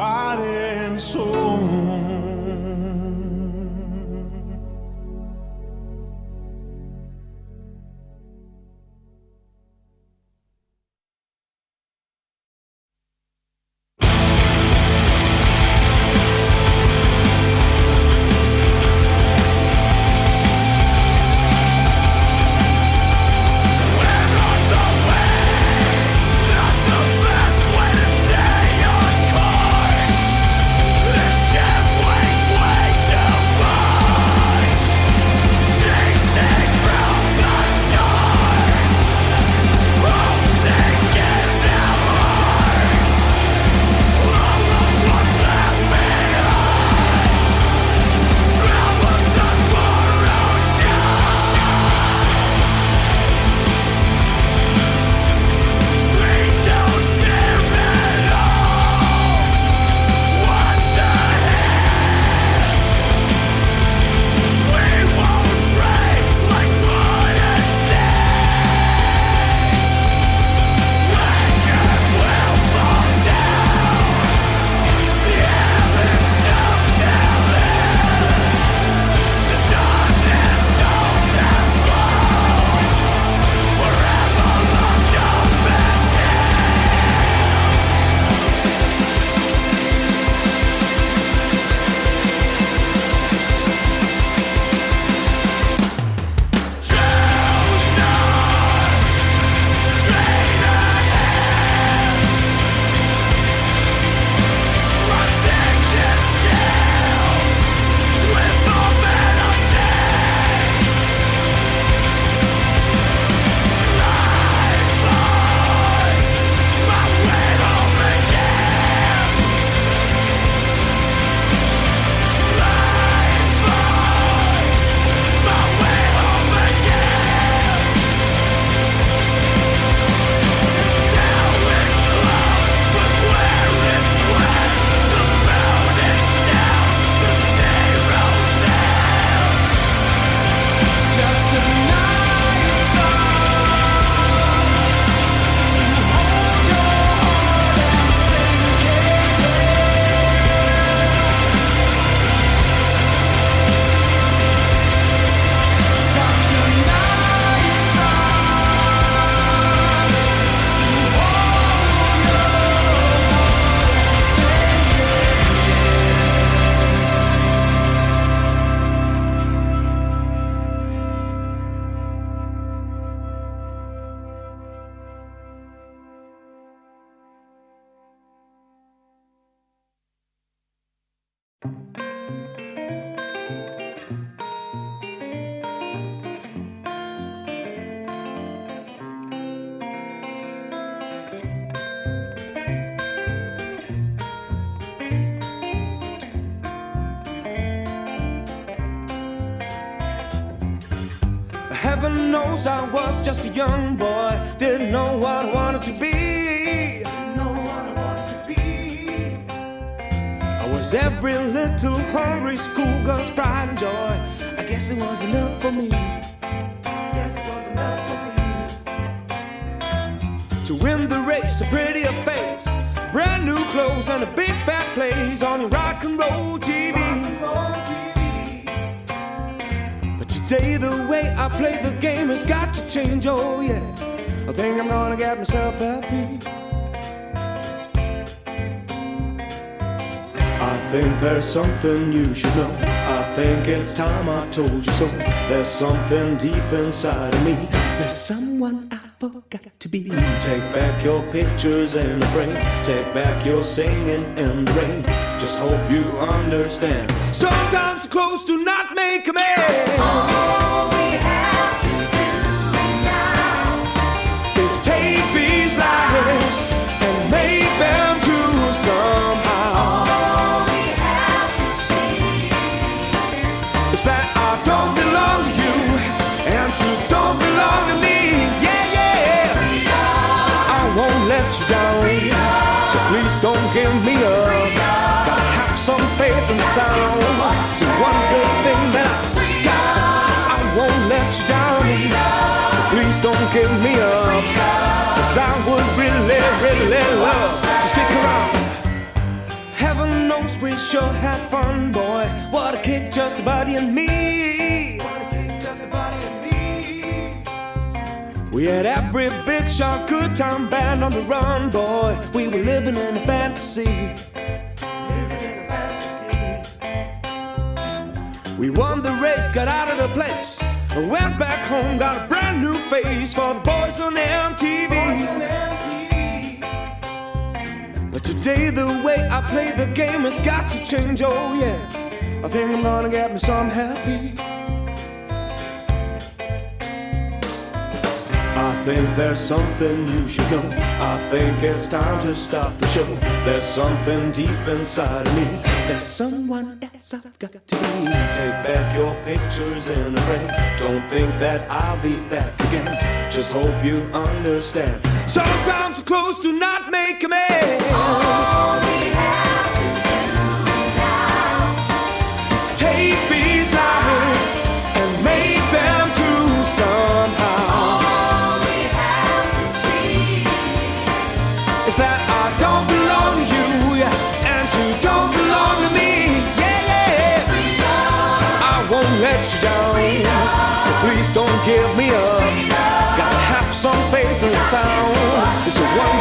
body and soul. Heaven knows I was just a young boy, didn't know what I wanted to be. I. I was every little hungry schoolgirl's pride and joy. I guess it was enough for me. Guess it was enough for me. To win the race, a prettier face, brand new clothes, and a big fat way I play the game has got to change, oh yeah. I think I'm gonna get myself happy. I think there's something you should know. I think it's time I told you so. There's something deep inside of me. There's someone I forgot to be. Take back your pictures in a frame. Take back your singing in the rain. Just hope you understand. Sometimes the clothes do not make a man. Is that I don't belong to you and you don't belong to me. Yeah, yeah. I won't let you down. So please don't give me up. Gotta have some faith in sound. So one good thing that I got, I won't let you down. So please don't give me up. Cause I would really, really love to stick around. Heaven knows we sure had fun, boy. Just you and me. We had every big shot, good time band on the run, boy. We were living in a fantasy. Living in a fantasy. We won the race, got out of the place. Went back home, got a brand new face for the boys on MTV. But today the way I play the game has got to change, oh yeah. I think I'm gonna get me some happy. I think there's something you should know. I think it's time to stop the show. There's something deep inside of me. There's someone else I've got to be. Take back your pictures in a frame. Don't think that I'll be back again. Just hope you understand. Sometimes clothes do not make a man. Give me up. Gotta have some faith in the sound. It's the one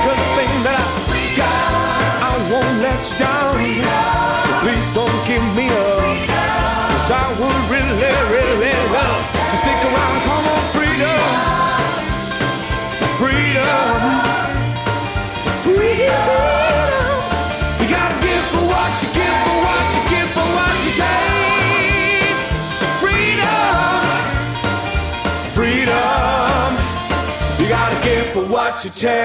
what take.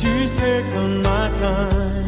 She's taken my time,